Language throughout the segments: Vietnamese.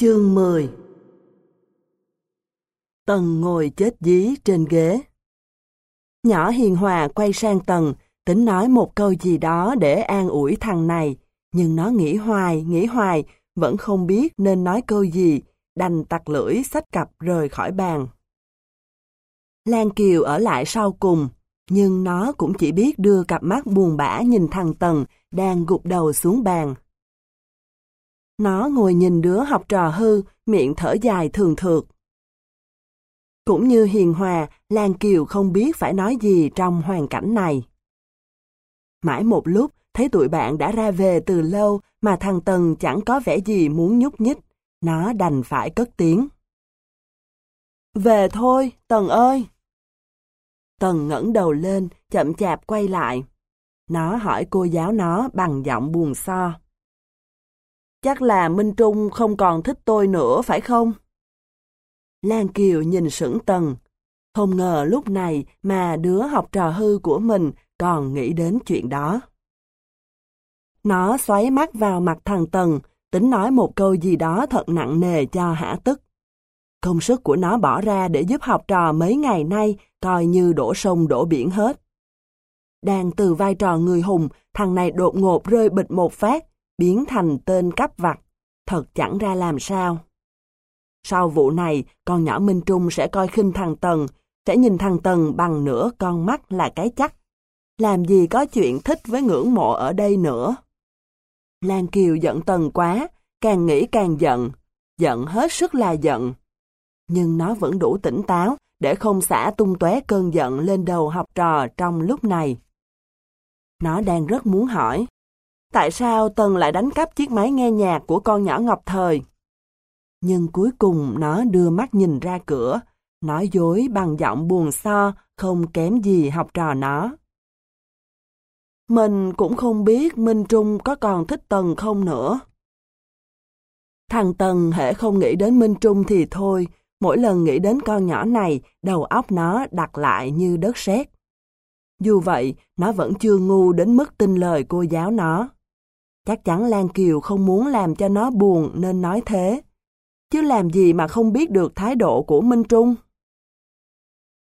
Chương 10 Tần ngồi chết dí trên ghế. Nhỏ hiền hòa quay sang Tần, tính nói một câu gì đó để an ủi thằng này, nhưng nó nghĩ hoài, nghĩ hoài, vẫn không biết nên nói câu gì, đành tặc lưỡi sách cặp rời khỏi bàn. Lan Kiều ở lại sau cùng, nhưng nó cũng chỉ biết đưa cặp mắt buồn bã nhìn thằng Tần đang gục đầu xuống bàn. Nó ngồi nhìn đứa học trò hư, miệng thở dài thường thượt. Cũng như hiền hòa, Lan Kiều không biết phải nói gì trong hoàn cảnh này. Mãi một lúc, thấy tụi bạn đã ra về từ lâu mà thằng Tần chẳng có vẻ gì muốn nhúc nhích. Nó đành phải cất tiếng. Về thôi, Tần ơi! Tần ngẩng đầu lên, chậm chạp quay lại. Nó hỏi cô giáo nó bằng giọng buồn so. Chắc là Minh Trung không còn thích tôi nữa phải không? Lan Kiều nhìn sững Tần. Không ngờ lúc này mà đứa học trò hư của mình còn nghĩ đến chuyện đó. Nó xoáy mắt vào mặt thằng Tần, tính nói một câu gì đó thật nặng nề cho hả tức. Công sức của nó bỏ ra để giúp học trò mấy ngày nay coi như đổ sông đổ biển hết. Đang từ vai trò người hùng, thằng này đột ngột rơi bịch một phát, biến thành tên cắp vặt, thật chẳng ra làm sao. Sau vụ này, con nhỏ Minh Trung sẽ coi khinh thằng Tần, sẽ nhìn thằng Tần bằng nửa con mắt là cái chắc. Làm gì có chuyện thích với ngưỡng mộ ở đây nữa. Lan Kiều giận Tần quá, càng nghĩ càng giận, giận hết sức là giận. Nhưng nó vẫn đủ tỉnh táo để không xả tung tóe cơn giận lên đầu học trò trong lúc này. Nó đang rất muốn hỏi, tại sao Tần lại đánh cắp chiếc máy nghe nhạc của con nhỏ Ngọc Thời? Nhưng cuối cùng nó đưa mắt nhìn ra cửa, nói dối bằng giọng buồn so, không kém gì học trò nó. Mình cũng không biết Minh Trung có còn thích Tần không nữa. Thằng Tần hễ không nghĩ đến Minh Trung thì thôi, mỗi lần nghĩ đến con nhỏ này, đầu óc nó đặt lại như đất sét. Dù vậy, nó vẫn chưa ngu đến mức tin lời cô giáo nó. Chắc chắn Lan Kiều không muốn làm cho nó buồn nên nói thế. Chứ làm gì mà không biết được thái độ của Minh Trung?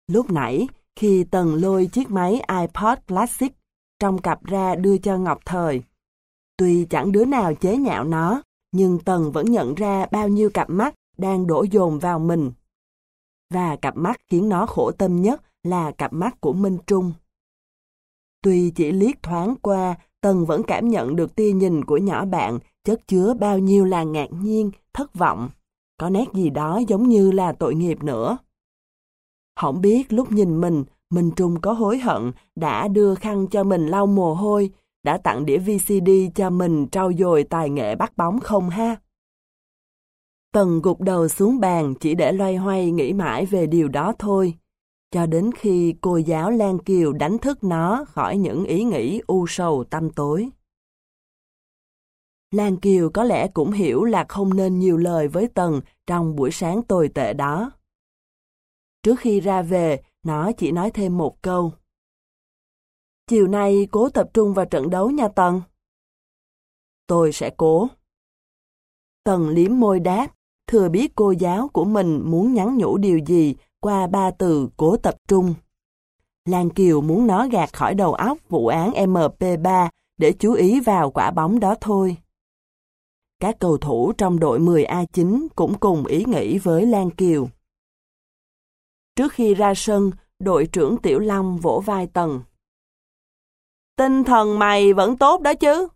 Lúc nãy, khi Tần lôi chiếc máy iPod Classic trong cặp ra đưa cho Ngọc Thời. Tuy chẳng đứa nào chế nhạo nó, nhưng Tần vẫn nhận ra bao nhiêu cặp mắt đang đổ dồn vào mình. Và cặp mắt khiến nó khổ tâm nhất là cặp mắt của Minh Trung. Tuy chỉ liếc thoáng qua, Tần vẫn cảm nhận được tia nhìn của nhỏ bạn chất chứa bao nhiêu là ngạc nhiên, thất vọng. Có nét gì đó giống như là tội nghiệp nữa. Không biết lúc nhìn mình, Minh Trung có hối hận đã đưa khăn cho mình lau mồ hôi, đã tặng đĩa VCD cho mình trau dồi tài nghệ bắt bóng không ha? Tần gục đầu xuống bàn chỉ để loay hoay nghĩ mãi về điều đó thôi, cho đến khi cô giáo Lan Kiều đánh thức nó khỏi những ý nghĩ u sầu tâm tối. Lan Kiều có lẽ cũng hiểu là không nên nhiều lời với Tần trong buổi sáng tồi tệ đó. Trước khi ra về, nó chỉ nói thêm một câu. Chiều nay cố tập trung vào trận đấu nha Tần. Tôi sẽ cố. Tần liếm môi đáp, thừa biết cô giáo của mình muốn nhắn nhủ điều gì qua ba từ cố tập trung. Lan Kiều muốn nó gạt khỏi đầu óc vụ án MP3 để chú ý vào quả bóng đó thôi. Các cầu thủ trong đội 10A9 cũng cùng ý nghĩ với Lan Kiều. Trước khi ra sân, đội trưởng Tiểu Long vỗ vai Tần. Tinh thần mày vẫn tốt đó chứ?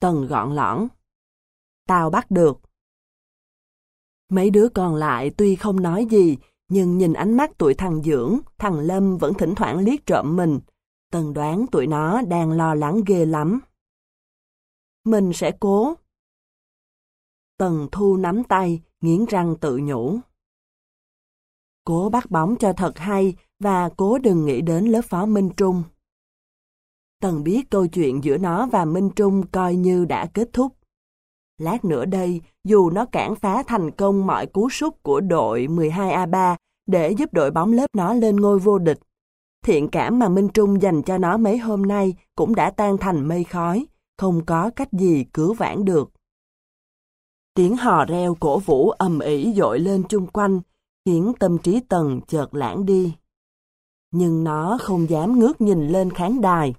Tần gọn lõn. Tao bắt được. Mấy đứa còn lại tuy không nói gì, nhưng nhìn ánh mắt tụi thằng Dưỡng, thằng Lâm vẫn thỉnh thoảng liếc trộm mình. Tần đoán tụi nó đang lo lắng ghê lắm. Mình sẽ cố. Tần thu nắm tay, nghiến răng tự nhủ. Cố bắt bóng cho thật hay và cố đừng nghĩ đến lớp phó Minh Trung. Tần biết câu chuyện giữa nó và Minh Trung coi như đã kết thúc. Lát nữa đây, dù nó cản phá thành công mọi cú sút của đội 12A3 để giúp đội bóng lớp nó lên ngôi vô địch, thiện cảm mà Minh Trung dành cho nó mấy hôm nay cũng đã tan thành mây khói, không có cách gì cứu vãn được. Tiếng hò reo cổ vũ ầm ĩ dội lên chung quanh, khiến tâm trí Tần chợt lãng đi. Nhưng nó không dám ngước nhìn lên khán đài.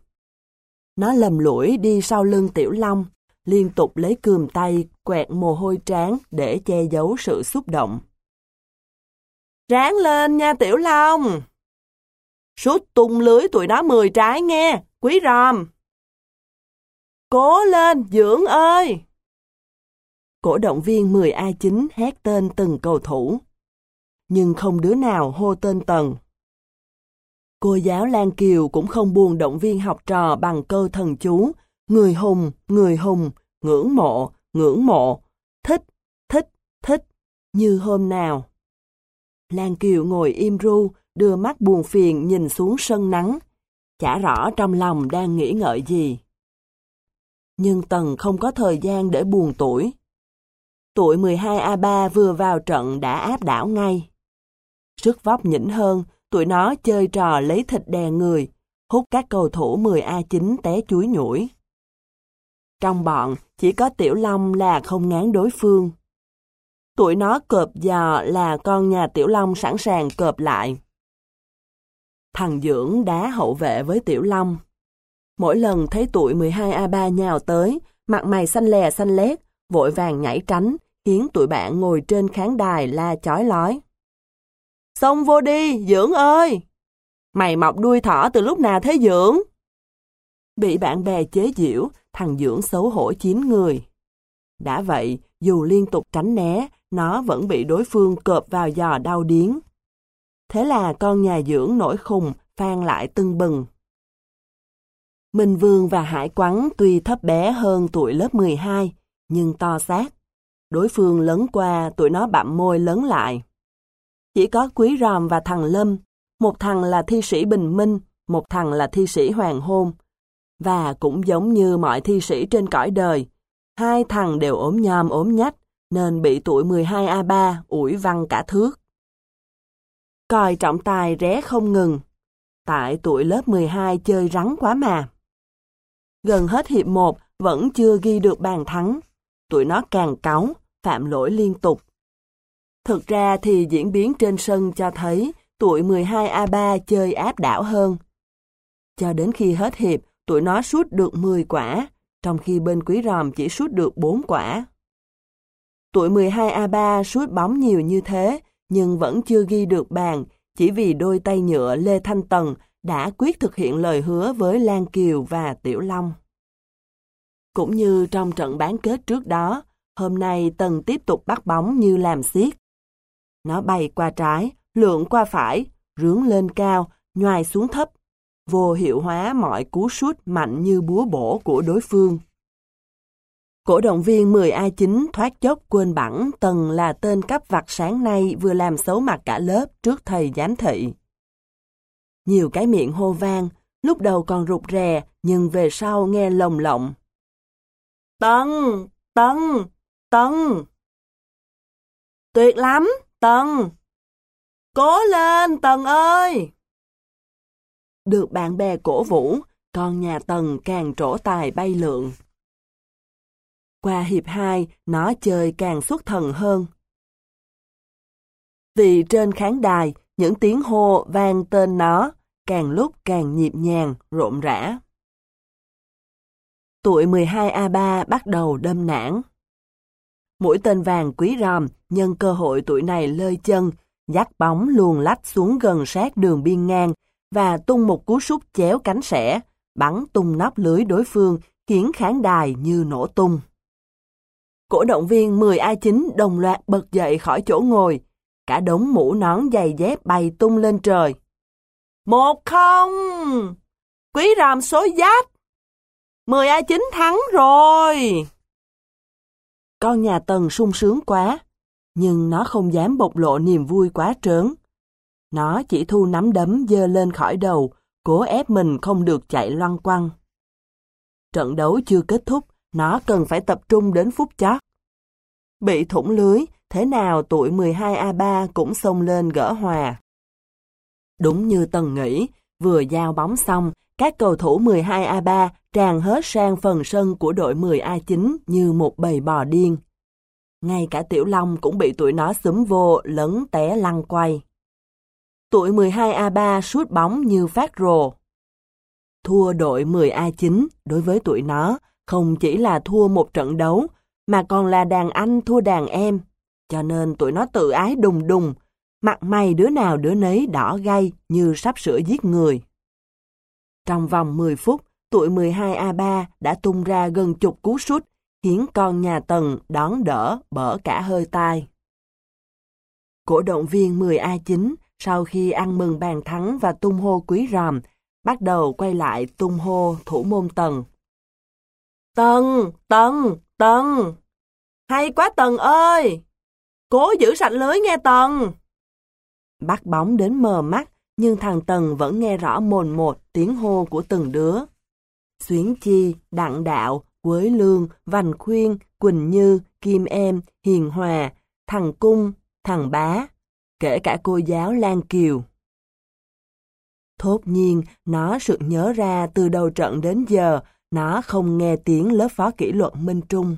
Nó lầm lũi đi sau lưng Tiểu Long, liên tục lấy cườm tay quẹt mồ hôi trán để che giấu sự xúc động. Ráng lên nha Tiểu Long! Sút tung lưới tụi nó 10 trái nghe, quý ròm! Cố lên, Dưỡng ơi! Cổ động viên 10A9 hét tên từng cầu thủ. Nhưng không đứa nào hô tên Tần. Cô giáo Lan Kiều cũng không buồn động viên học trò bằng câu thần chú, người hùng, người hùng, ngưỡng mộ, ngưỡng mộ, thích, thích, thích, như hôm nào. Lan Kiều ngồi im ru, đưa mắt buồn phiền nhìn xuống sân nắng, chả rõ trong lòng đang nghĩ ngợi gì. Nhưng Tần không có thời gian để buồn tuổi. Tuổi 12A3 vừa vào trận đã áp đảo ngay. Sức vóc nhỉnh hơn, tụi nó chơi trò lấy thịt đè người, hút các cầu thủ 10A9 té chuối nhủi. Trong bọn, chỉ có Tiểu Long là không ngán đối phương. Tụi nó cợp giò là con nhà Tiểu Long sẵn sàng cợp lại. Thằng Dưỡng đá hậu vệ với Tiểu Long. Mỗi lần thấy tụi 12A3 nhào tới, mặt mày xanh lè xanh lét, vội vàng nhảy tránh, khiến tụi bạn ngồi trên khán đài la chói lói. Xông vô đi, Dưỡng ơi! Mày mọc đuôi thỏ từ lúc nào thế Dưỡng? Bị bạn bè chế giễu, thằng Dưỡng xấu hổ chín người. Đã vậy, dù liên tục tránh né, nó vẫn bị đối phương cợp vào giò đau điếng. Thế là con nhà Dưỡng nổi khùng, phan lại tưng bừng. Minh Vương và Hải Quắn tuy thấp bé hơn tuổi lớp 12, nhưng to xác. Đối phương lớn qua, tụi nó bặm môi lớn lại. Chỉ có Quý Ròm và thằng Lâm, một thằng là thi sĩ Bình Minh, một thằng là thi sĩ Hoàng Hôn. Và cũng giống như mọi thi sĩ trên cõi đời, hai thằng đều ốm nhom ốm nhách, nên bị tuổi 12A3 ủi văng cả thước. Còi trọng tài ré không ngừng, tại tuổi lớp 12 chơi rắn quá mà. Gần hết hiệp 1 vẫn chưa ghi được bàn thắng, tụi nó càng cáu, phạm lỗi liên tục. Thực ra thì diễn biến trên sân cho thấy tuổi 12A3 chơi áp đảo hơn. Cho đến khi hết hiệp, tụi nó sút được 10 quả, trong khi bên quý ròm chỉ sút được 4 quả. Tụi 12A3 sút bóng nhiều như thế, nhưng vẫn chưa ghi được bàn, chỉ vì đôi tay nhựa Lê Thanh Tần đã quyết thực hiện lời hứa với Lan Kiều và Tiểu Long. Cũng như trong trận bán kết trước đó, hôm nay Tần tiếp tục bắt bóng như làm xiết. Nó bay qua trái, lượn qua phải, rướng lên cao, nhoài xuống thấp, vô hiệu hóa mọi cú sút mạnh như búa bổ của đối phương. Cổ động viên 10A9 thoát chốc quên bẵng Tần là tên cấp vặt sáng nay vừa làm xấu mặt cả lớp trước thầy giám thị. Nhiều cái miệng hô vang, lúc đầu còn rụt rè, nhưng về sau nghe lồng lộng. Tần! Tần! Tần! Tuyệt lắm, Tần! Cố lên, Tần ơi! Được bạn bè cổ vũ, con nhà Tần càng trổ tài bay lượn. Qua hiệp 2, nó chơi càng xuất thần hơn. Vì trên khán đài, những tiếng hô vang tên nó càng lúc càng nhịp nhàng, rộn rã. Tuổi 12A3 bắt đầu đâm nản. Mũi tên vàng quý ròm nhân cơ hội tuổi này lơi chân, dắt bóng luồn lách xuống gần sát đường biên ngang và tung một cú sút chéo cánh sẻ, bắn tung nắp lưới đối phương khiến khán đài như nổ tung. Cổ động viên 10A9 đồng loạt bật dậy khỏi chỗ ngồi, cả đống mũ nón giày dép bay tung lên trời. Một không! Quý ràm số giáp! 10A9 thắng rồi! Con nhà Tần sung sướng quá, nhưng nó không dám bộc lộ niềm vui quá trớn. Nó chỉ thu nắm đấm dơ lên khỏi đầu, cố ép mình không được chạy loan quăng. Trận đấu chưa kết thúc, nó cần phải tập trung đến phút chót. Bị thủng lưới, thế nào tuổi 12A3 cũng xông lên gỡ hòa. Đúng như Tần nghĩ, vừa giao bóng xong, các cầu thủ 12A3 tràn hết sang phần sân của đội 10A9 như một bầy bò điên. Ngay cả Tiểu Long cũng bị tụi nó xúm vô, lấn té lăn quay. Tuổi 12A3 sút bóng như phát rồ. Thua đội 10A9 đối với tuổi nó không chỉ là thua một trận đấu, mà còn là đàn anh thua đàn em. Cho nên tụi nó tự ái đùng đùng, mặt mày đứa nào đứa nấy đỏ gay như sắp sửa giết người. Trong vòng 10 phút, tụi 12A3 đã tung ra gần chục cú sút, khiến con nhà Tần đón đỡ bở cả hơi tai. Cổ động viên 10A9 sau khi ăn mừng bàn thắng và tung hô quý ròm, bắt đầu quay lại tung hô thủ môn Tần. Tần, Tần, Tần! Hay quá Tần ơi! Cố giữ sạch lưới nghe Tần! Bắt bóng đến mờ mắt, nhưng thằng Tần vẫn nghe rõ mồn một tiếng hô của từng đứa. Xuyến Chi, Đặng Đạo, Quế Lương, Vành Khuyên, Quỳnh Như, Kim Em, Hiền Hòa, thằng Cung, thằng Bá, kể cả cô giáo Lan Kiều. Thốt nhiên, nó sự nhớ ra từ đầu trận đến giờ, nó không nghe tiếng lớp phó kỷ luật Minh Trung.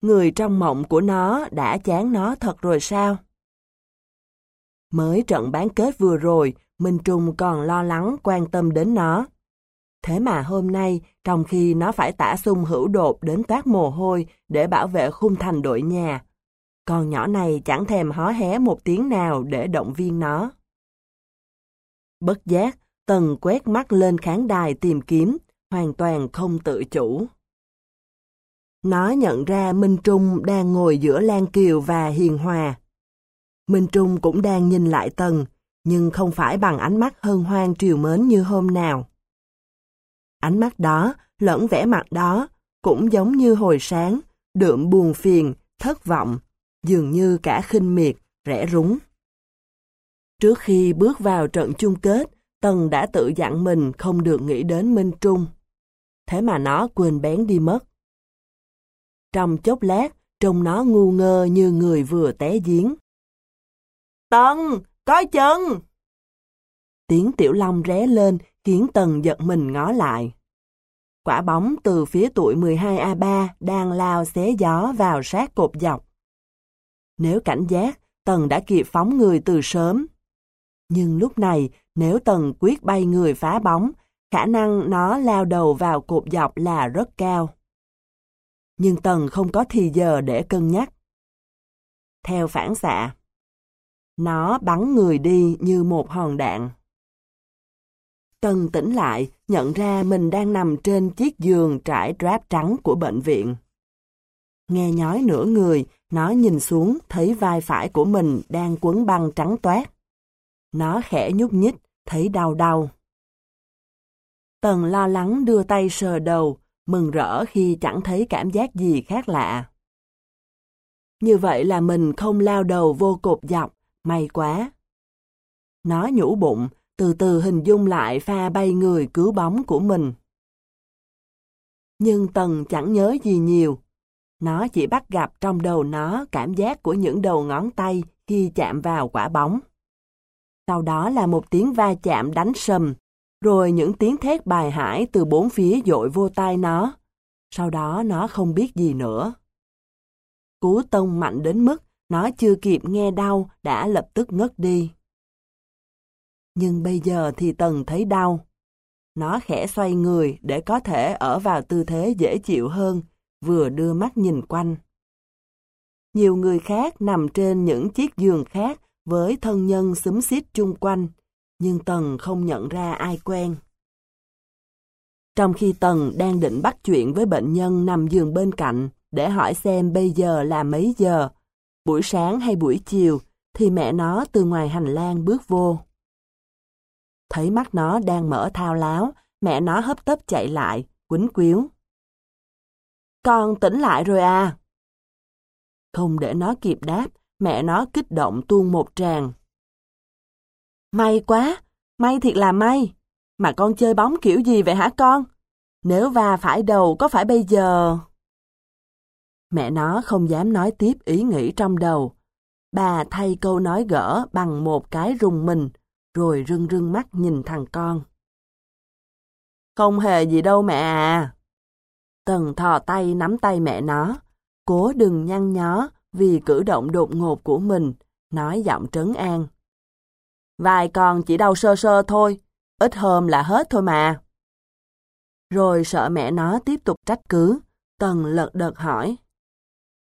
Người trong mộng của nó đã chán nó thật rồi sao? Mới trận bán kết vừa rồi, Minh Trung còn lo lắng quan tâm đến nó. Thế mà hôm nay, trong khi nó phải tả sung hữu đột đến toát mồ hôi để bảo vệ khung thành đội nhà, con nhỏ này chẳng thèm hó hé một tiếng nào để động viên nó. Bất giác, Tần quét mắt lên khán đài tìm kiếm, hoàn toàn không tự chủ. Nó nhận ra Minh Trung đang ngồi giữa Lan Kiều và Hiền Hòa. Minh Trung cũng đang nhìn lại Tần, nhưng không phải bằng ánh mắt hân hoan triều mến như hôm nào. Ánh mắt đó, lẫn vẻ mặt đó, cũng giống như hồi sáng, đượm buồn phiền, thất vọng, dường như cả khinh miệt, rẻ rúng. Trước khi bước vào trận chung kết, Tần đã tự dặn mình không được nghĩ đến Minh Trung. Thế mà nó quên bén đi mất. Trong chốc lát, trông nó ngu ngơ như người vừa té giếng. Tần, coi chân! Tiếng tiểu long ré lên khiến Tần giật mình ngó lại. Quả bóng từ phía tuổi 12A3 đang lao xé gió vào sát cột dọc. Nếu cảnh giác, Tần đã kịp phóng người từ sớm. Nhưng lúc này, nếu Tần quyết bay người phá bóng, khả năng nó lao đầu vào cột dọc là rất cao. Nhưng Tần không có thì giờ để cân nhắc. Theo phản xạ, nó bắn người đi như một hòn đạn. Tần tỉnh lại, nhận ra mình đang nằm trên chiếc giường trải drap trắng của bệnh viện. Nghe nhói nửa người, nó nhìn xuống thấy vai phải của mình đang quấn băng trắng toát. Nó khẽ nhúc nhích, thấy đau đau. Tần lo lắng đưa tay sờ đầu, mừng rỡ khi chẳng thấy cảm giác gì khác lạ. Như vậy là mình không lao đầu vô cột dọc, may quá. Nó nhủ bụng, từ từ hình dung lại pha bay người cứu bóng của mình. Nhưng Tần chẳng nhớ gì nhiều. Nó chỉ bắt gặp trong đầu nó cảm giác của những đầu ngón tay khi chạm vào quả bóng. Sau đó là một tiếng va chạm đánh sầm, rồi những tiếng thét bài hải từ bốn phía dội vô tai nó. Sau đó nó không biết gì nữa. Cú tông mạnh đến mức nó chưa kịp nghe đau đã lập tức ngất đi. Nhưng bây giờ thì Tần thấy đau. Nó khẽ xoay người để có thể ở vào tư thế dễ chịu hơn, vừa đưa mắt nhìn quanh. Nhiều người khác nằm trên những chiếc giường khác với thân nhân xúm xít chung quanh, nhưng Tần không nhận ra ai quen. Trong khi Tần đang định bắt chuyện với bệnh nhân nằm giường bên cạnh để hỏi xem bây giờ là mấy giờ, buổi sáng hay buổi chiều, thì mẹ nó từ ngoài hành lang bước vô. Thấy mắt nó đang mở thao láo, mẹ nó hấp tấp chạy lại, quýnh quýu. Con tỉnh lại rồi à? Không để nó kịp đáp, mẹ nó kích động tuôn một tràng. May quá, may thiệt là may. Mà con chơi bóng kiểu gì vậy hả con? Nếu va phải đầu có phải bây giờ... Mẹ nó không dám nói tiếp ý nghĩ trong đầu. Bà thay câu nói gỡ bằng một cái rùng mình, rồi rưng rưng mắt nhìn thằng con. Không hề gì đâu mẹ à. Tần thò tay nắm tay mẹ nó. Cố đừng nhăn nhó vì cử động đột ngột của mình, nói giọng trấn an. Vài con chỉ đau sơ sơ thôi, ít hôm là hết thôi mà. Rồi sợ mẹ nó tiếp tục trách cứ, Tần lật đật hỏi.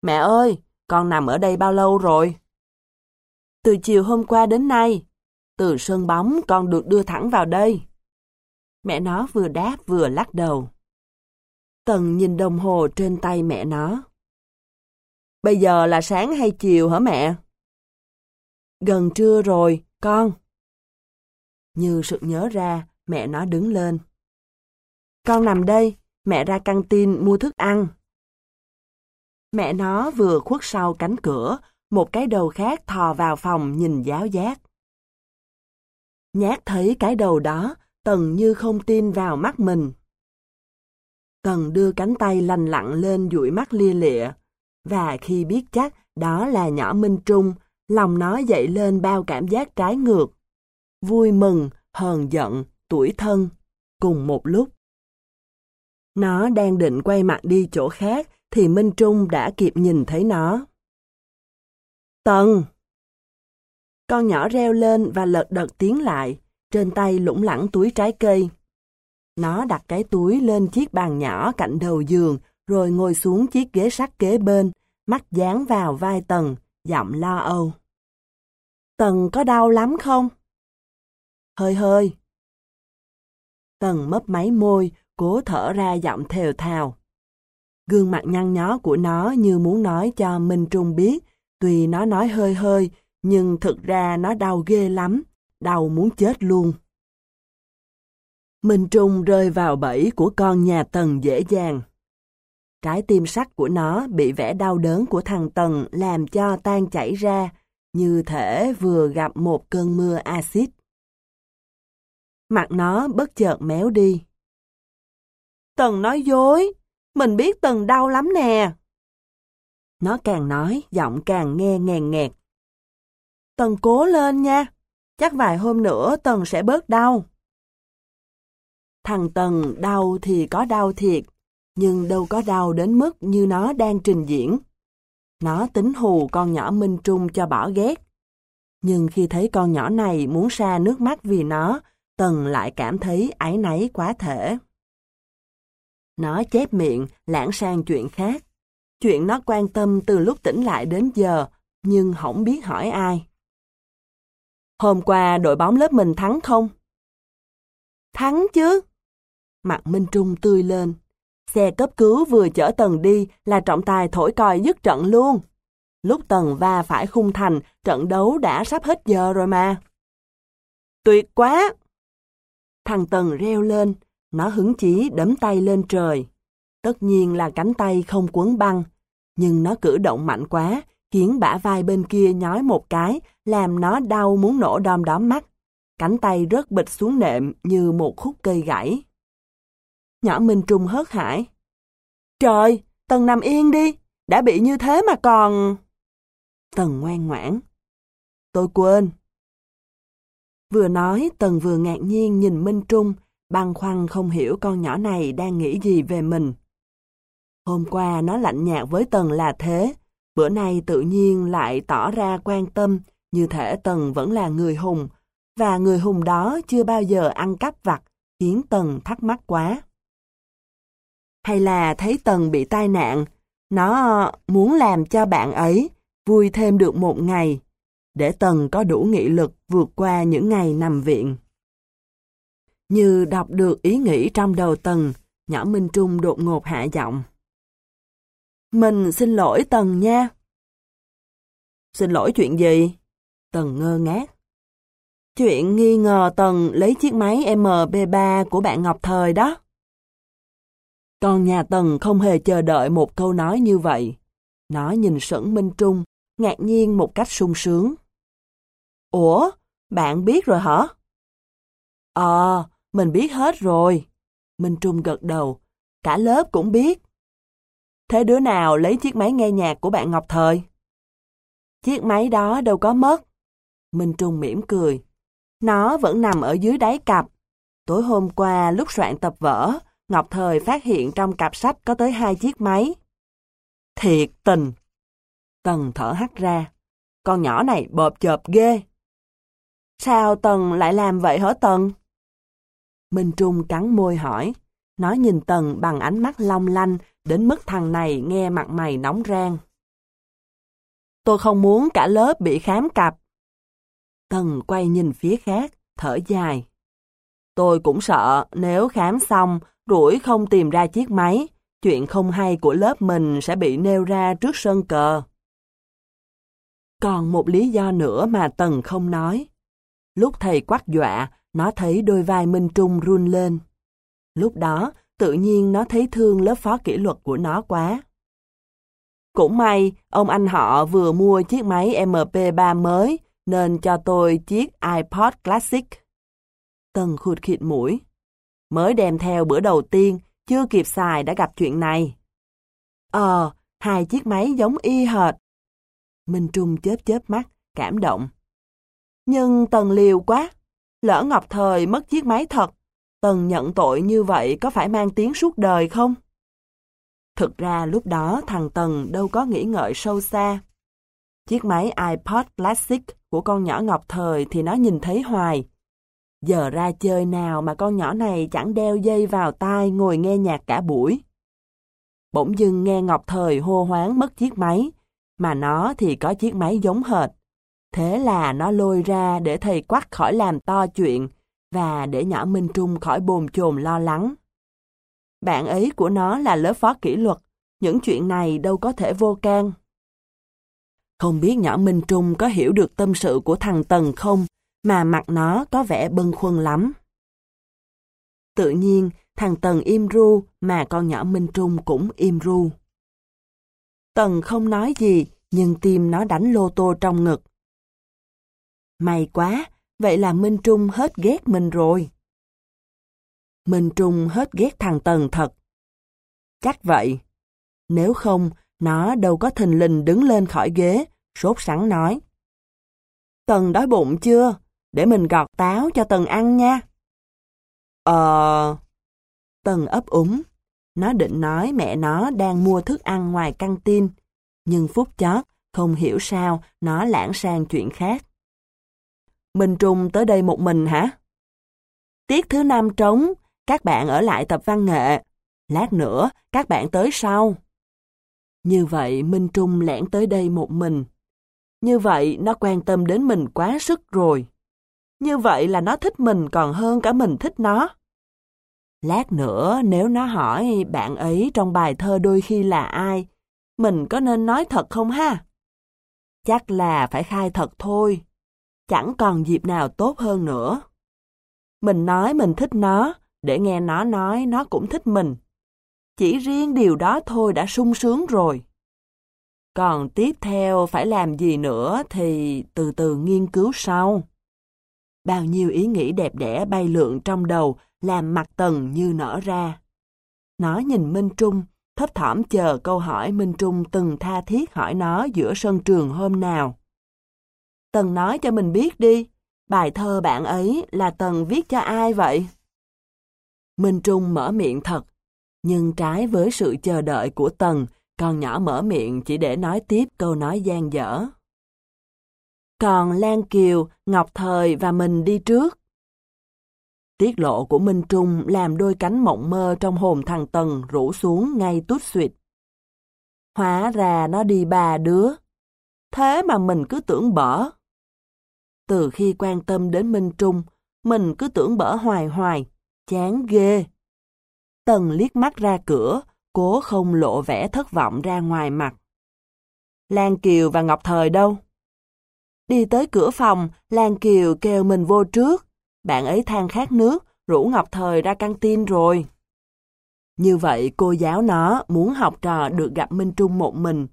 Mẹ ơi, con nằm ở đây bao lâu rồi? Từ chiều hôm qua đến nay, từ sân bóng con được đưa thẳng vào đây. Mẹ nó vừa đáp vừa lắc đầu. Tần nhìn đồng hồ trên tay mẹ nó. Bây giờ là sáng hay chiều hả mẹ? Gần trưa rồi, con. Như sự nhớ ra, mẹ nó đứng lên. Con nằm đây, mẹ ra căng tin mua thức ăn. Mẹ nó vừa khuất sau cánh cửa, một cái đầu khác thò vào phòng nhìn giáo giác. Nhát thấy cái đầu đó, Tần như không tin vào mắt mình. Tần đưa cánh tay lành lặn lên dụi mắt lia lịa, và khi biết chắc đó là nhỏ Minh Trung, lòng nó dậy lên bao cảm giác trái ngược. Vui mừng, hờn giận, tuổi thân, cùng một lúc. Nó đang định quay mặt đi chỗ khác, thì Minh Trung đã kịp nhìn thấy nó. Tần! Con nhỏ reo lên và lật đật tiến lại, trên tay lủng lẳng túi trái cây. Nó đặt cái túi lên chiếc bàn nhỏ cạnh đầu giường, rồi ngồi xuống chiếc ghế sắt kế bên, mắt dán vào vai Tần, giọng lo âu. Tần có đau lắm không? Hơi hơi. Tần mấp máy môi, cố thở ra giọng thều thào. Gương mặt nhăn nhó của nó như muốn nói cho Minh Trung biết, tuy nó nói hơi hơi, nhưng thực ra nó đau ghê lắm, đau muốn chết luôn. Minh Trung rơi vào bẫy của con nhà Tần dễ dàng. Trái tim sắt của nó bị vẻ đau đớn của thằng Tần làm cho tan chảy ra, như thể vừa gặp một cơn mưa axit. Mặt nó bất chợt méo đi. Tần nói dối, mình biết Tần đau lắm nè. Nó càng nói, giọng càng nghe ngàn nghẹt. Tần cố lên nha, chắc vài hôm nữa Tần sẽ bớt đau. Thằng Tần đau thì có đau thiệt, nhưng đâu có đau đến mức như nó đang trình diễn. Nó tính hù con nhỏ Minh Trung cho bỏ ghét. Nhưng khi thấy con nhỏ này muốn xa nước mắt vì nó, Tần lại cảm thấy áy náy quá thể. Nó chép miệng, lãng sang chuyện khác. Chuyện nó quan tâm từ lúc tỉnh lại đến giờ, nhưng không biết hỏi ai. Hôm qua đội bóng lớp mình thắng không? Thắng chứ. Mặt Minh Trung tươi lên. Xe cấp cứu vừa chở Tần đi là trọng tài thổi còi dứt trận luôn. Lúc Tần va phải khung thành, trận đấu đã sắp hết giờ rồi mà. Tuyệt quá! Thằng Tần reo lên, nó hứng chí đấm tay lên trời. Tất nhiên là cánh tay không quấn băng, nhưng nó cử động mạnh quá, khiến bả vai bên kia nhói một cái, làm nó đau muốn nổ đom đóm mắt. Cánh tay rớt bịch xuống nệm như một khúc cây gãy. Nhỏ Minh Trung hớt hải. Trời, Tần nằm yên đi, đã bị như thế mà còn... Tần ngoan ngoãn. Tôi quên. Vừa nói, Tần vừa ngạc nhiên nhìn Minh Trung, băn khoăn không hiểu con nhỏ này đang nghĩ gì về mình. Hôm qua nó lạnh nhạt với Tần là thế, bữa nay tự nhiên lại tỏ ra quan tâm, như thể Tần vẫn là người hùng, và người hùng đó chưa bao giờ ăn cắp vặt, khiến Tần thắc mắc quá. Hay là thấy Tần bị tai nạn, nó muốn làm cho bạn ấy vui thêm được một ngày, để Tần có đủ nghị lực vượt qua những ngày nằm viện. Như đọc được ý nghĩ trong đầu Tần, nhỏ Minh Trung đột ngột hạ giọng. Mình xin lỗi Tần nha. Xin lỗi chuyện gì? Tần ngơ ngác. Chuyện nghi ngờ Tần lấy chiếc máy MB3 của bạn Ngọc Thời đó. Còn nhà Tần không hề chờ đợi một câu nói như vậy. Nó nhìn sững Minh Trung, ngạc nhiên một cách sung sướng. Ủa, bạn biết rồi hả? Ờ, mình biết hết rồi. Minh Trung gật đầu, cả lớp cũng biết. Thế đứa nào lấy chiếc máy nghe nhạc của bạn Ngọc Thời? Chiếc máy đó đâu có mất. Minh Trung mỉm cười. Nó vẫn nằm ở dưới đáy cặp. Tối hôm qua lúc soạn tập vở, Ngọc Thời phát hiện trong cặp sách có tới hai chiếc máy. thiệt tình. Tần thở hắt ra. Con nhỏ này bợp chợp ghê. Sao Tần lại làm vậy hả Tần? Minh Trung cắn môi hỏi. Nó nhìn Tần bằng ánh mắt long lanh, đến mức thằng này nghe mặt mày nóng rang. Tôi không muốn cả lớp bị khám cặp. Tần quay nhìn phía khác, thở dài. Tôi cũng sợ nếu khám xong, rủi không tìm ra chiếc máy, chuyện không hay của lớp mình sẽ bị nêu ra trước sân cờ. Còn một lý do nữa mà Tần không nói. Lúc thầy quát dọa, nó thấy đôi vai Minh Trung run lên. Lúc đó, tự nhiên nó thấy thương lớp phó kỷ luật của nó quá. Cũng may, ông anh họ vừa mua chiếc máy MP3 mới, nên cho tôi chiếc iPod Classic. Tần khụt khịt mũi. Mới đem theo bữa đầu tiên, chưa kịp xài đã gặp chuyện này. Ờ, hai chiếc máy giống y hệt. Minh Trung chớp chớp mắt, cảm động. Nhưng Tần liều quá. Lỡ Ngọc Thời mất chiếc máy thật, Tần nhận tội như vậy có phải mang tiếng suốt đời không? Thực ra lúc đó thằng Tần đâu có nghĩ ngợi sâu xa. Chiếc máy iPod Classic của con nhỏ Ngọc Thời thì nó nhìn thấy hoài. Giờ ra chơi nào mà con nhỏ này chẳng đeo dây vào tai ngồi nghe nhạc cả buổi. Bỗng dưng nghe Ngọc Thời hô hoáng mất chiếc máy, mà nó thì có chiếc máy giống hệt. Thế là nó lôi ra để thầy quắc khỏi làm to chuyện và để nhỏ Minh Trung khỏi bồn chồn lo lắng. Bạn ấy của nó là lớp phó kỷ luật, những chuyện này đâu có thể vô can. Không biết nhỏ Minh Trung có hiểu được tâm sự của thằng Tần không, mà mặt nó có vẻ bâng khuâng lắm. Tự nhiên, thằng Tần im ru mà con nhỏ Minh Trung cũng im ru. Tần không nói gì, nhưng tim nó đánh lô tô trong ngực. May quá, vậy là Minh Trung hết ghét mình rồi. Minh Trung hết ghét thằng Tần thật. Chắc vậy. Nếu không, nó đâu có thình lình đứng lên khỏi ghế, sốt sắng nói. Tần đói bụng chưa? Để mình gọt táo cho Tần ăn nha. Ờ... Tần ấp úng. Nó định nói mẹ nó đang mua thức ăn ngoài căng tin. Nhưng phút chót, không hiểu sao, nó lãng sang chuyện khác. Minh Trung tới đây một mình hả? Tiết thứ năm trống, các bạn ở lại tập văn nghệ. Lát nữa, các bạn tới sau. Như vậy Minh Trung lẻn tới đây một mình. Như vậy nó quan tâm đến mình quá sức rồi. Như vậy là nó thích mình còn hơn cả mình thích nó. Lát nữa nếu nó hỏi bạn ấy trong bài thơ đôi khi là ai, mình có nên nói thật không ha? Chắc là phải khai thật thôi. Chẳng còn dịp nào tốt hơn nữa. Mình nói mình thích nó, để nghe nó nói nó cũng thích mình. Chỉ riêng điều đó thôi đã sung sướng rồi. Còn tiếp theo phải làm gì nữa thì từ từ nghiên cứu sau. Bao nhiêu ý nghĩ đẹp đẽ bay lượn trong đầu làm mặt tần như nở ra. Nó nhìn Minh Trung, thấp thỏm chờ câu hỏi Minh Trung từng tha thiết hỏi nó giữa sân trường hôm nào. Tần nói cho mình biết đi, bài thơ bạn ấy là Tần viết cho ai vậy? Minh Trung mở miệng thật, nhưng trái với sự chờ đợi của Tần, con nhỏ mở miệng chỉ để nói tiếp câu nói gian dở. Còn Lan Kiều, Ngọc Thời và mình đi trước. Tiết lộ của Minh Trung làm đôi cánh mộng mơ trong hồn thằng Tần rủ xuống ngay tút suyệt. Hóa ra nó đi ba đứa. Thế mà mình cứ tưởng bở. Từ khi quan tâm đến Minh Trung, mình cứ tưởng bở hoài hoài, chán ghê. Tần liếc mắt ra cửa, cố không lộ vẻ thất vọng ra ngoài mặt. Lan Kiều và Ngọc Thời đâu? Đi tới cửa phòng, Lan Kiều kêu mình vô trước. Bạn ấy than khát nước, rủ Ngọc Thời ra căng tin rồi. Như vậy cô giáo nó muốn học trò được gặp Minh Trung một mình.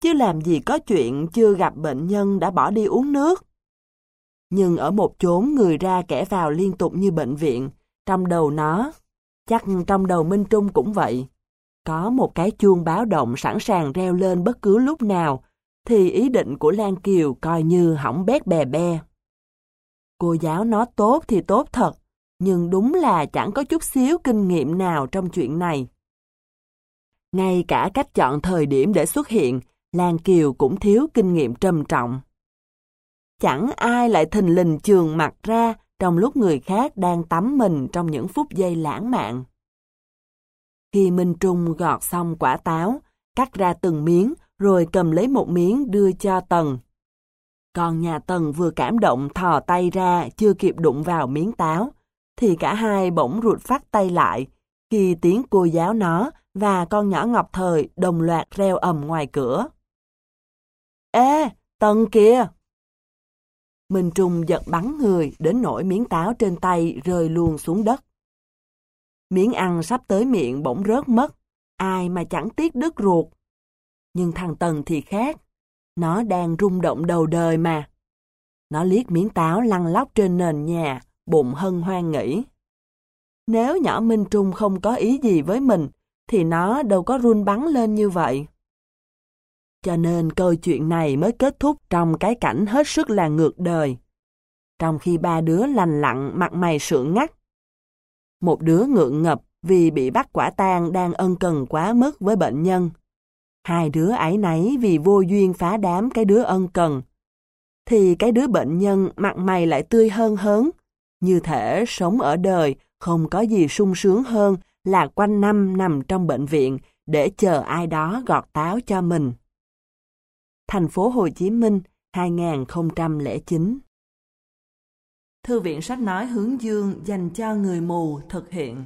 Chứ làm gì có chuyện chưa gặp bệnh nhân đã bỏ đi uống nước. Nhưng ở một chốn người ra kẻ vào liên tục như bệnh viện, trong đầu nó, chắc trong đầu Minh Trung cũng vậy. Có một cái chuông báo động sẵn sàng reo lên bất cứ lúc nào, thì ý định của Lan Kiều coi như hỏng bét bè be. Cô giáo nó tốt thì tốt thật, nhưng đúng là chẳng có chút xíu kinh nghiệm nào trong chuyện này. Ngay cả cách chọn thời điểm để xuất hiện, Lan Kiều cũng thiếu kinh nghiệm trầm trọng. Chẳng ai lại thình lình trường mặt ra trong lúc người khác đang tắm mình trong những phút giây lãng mạn. Khi Minh Trung gọt xong quả táo, cắt ra từng miếng rồi cầm lấy một miếng đưa cho Tần. Còn nhà Tần vừa cảm động thò tay ra chưa kịp đụng vào miếng táo, thì cả hai bỗng rụt phát tay lại khi tiếng cô giáo nó và con nhỏ Ngọc Thời đồng loạt reo ầm ngoài cửa. Ê, Tần kìa! Minh Trung giật bắn người đến nỗi miếng táo trên tay rơi luôn xuống đất. Miếng ăn sắp tới miệng bỗng rớt mất, ai mà chẳng tiếc đứt ruột. Nhưng thằng Tần thì khác, nó đang rung động đầu đời mà. Nó liếc miếng táo lăn lóc trên nền nhà, bụng hân hoan nghĩ. Nếu nhỏ Minh Trung không có ý gì với mình, thì nó đâu có run bắn lên như vậy. Cho nên câu chuyện này mới kết thúc trong cái cảnh hết sức là ngược đời. Trong khi ba đứa lành lặng mặt mày sượng ngắt. Một đứa ngượng ngập vì bị bắt quả tang đang ân cần quá mức với bệnh nhân. Hai đứa ấy nấy vì vô duyên phá đám cái đứa ân cần. Thì cái đứa bệnh nhân mặt mày lại tươi hơn hớn. Như thể sống ở đời, không có gì sung sướng hơn là quanh năm nằm trong bệnh viện để chờ ai đó gọt táo cho mình. Thành phố Hồ Chí Minh 2009 Thư viện sách nói hướng dương dành cho người mù thực hiện